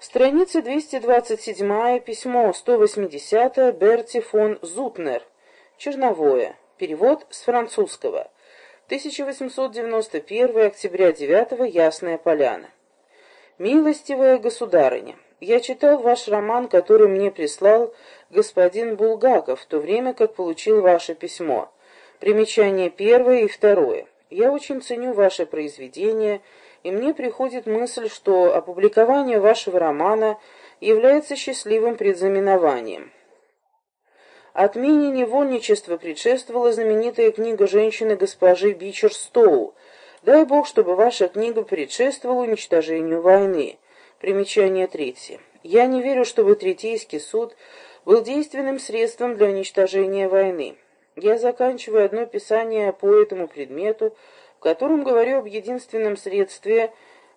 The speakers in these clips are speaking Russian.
Страница 227, письмо 180 Берти фон Зутнер. Черновое. Перевод с французского. 1891 октября 9 Ясная Поляна. Милостивая государыня, я читал ваш роман, который мне прислал господин Булгаков, в то время как получил ваше письмо. Примечание первое и второе. Я очень ценю ваше произведение и мне приходит мысль, что опубликование вашего романа является счастливым предзнаменованием. Отмене невольничества предшествовала знаменитая книга женщины госпожи Бичер Стоу. Дай Бог, чтобы ваша книга предшествовала уничтожению войны. Примечание третье. Я не верю, чтобы Третейский суд был действенным средством для уничтожения войны. Я заканчиваю одно писание по этому предмету, в котором говорю об единственном средстве,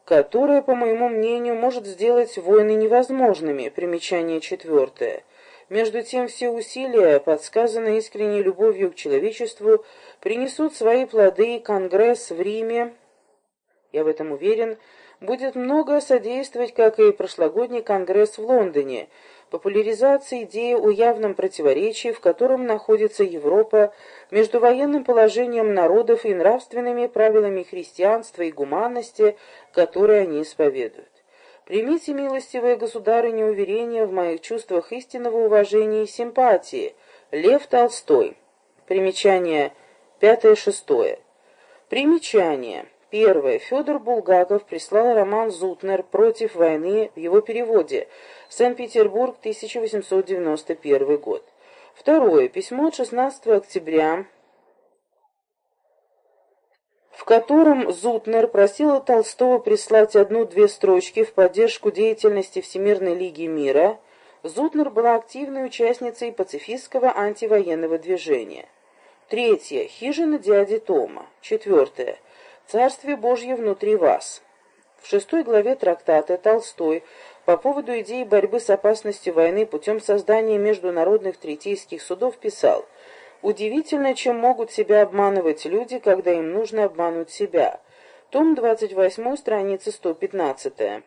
которое, по моему мнению, может сделать войны невозможными. Примечание четвертое. Между тем, все усилия, подсказанные искренней любовью к человечеству, принесут свои плоды, и Конгресс в Риме, я в этом уверен, будет много содействовать, как и прошлогодний Конгресс в Лондоне, популяризации идеи о явном противоречии, в котором находится Европа между военным положением народов и нравственными правилами христианства и гуманности, которые они исповедуют. Примите, милостивые государыня, уверение в моих чувствах истинного уважения и симпатии. Лев Толстой. Примечание пятое-шестое. Примечание. Первое. Федор Булгаков прислал роман «Зутнер. Против войны» в его переводе. Санкт-Петербург, 1891 год. Второе. Письмо от 16 октября, в котором Зутнер просил Толстого прислать одну-две строчки в поддержку деятельности Всемирной Лиги Мира. Зутнер была активной участницей пацифистского антивоенного движения. Третье. Хижина дяди Тома. Четвертое. Царствие Божье внутри вас. В шестой главе трактата Толстой по поводу идеи борьбы с опасностью войны путем создания международных третейских судов писал «Удивительно, чем могут себя обманывать люди, когда им нужно обмануть себя». Том 28, страница 115.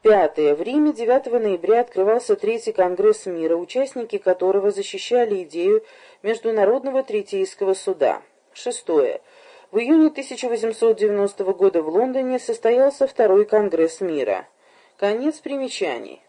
Пятое. В Риме 9 ноября открывался Третий Конгресс мира, участники которого защищали идею Международного Третейского суда. Шестое. В июне 1890 года в Лондоне состоялся Второй Конгресс мира. Конец примечаний.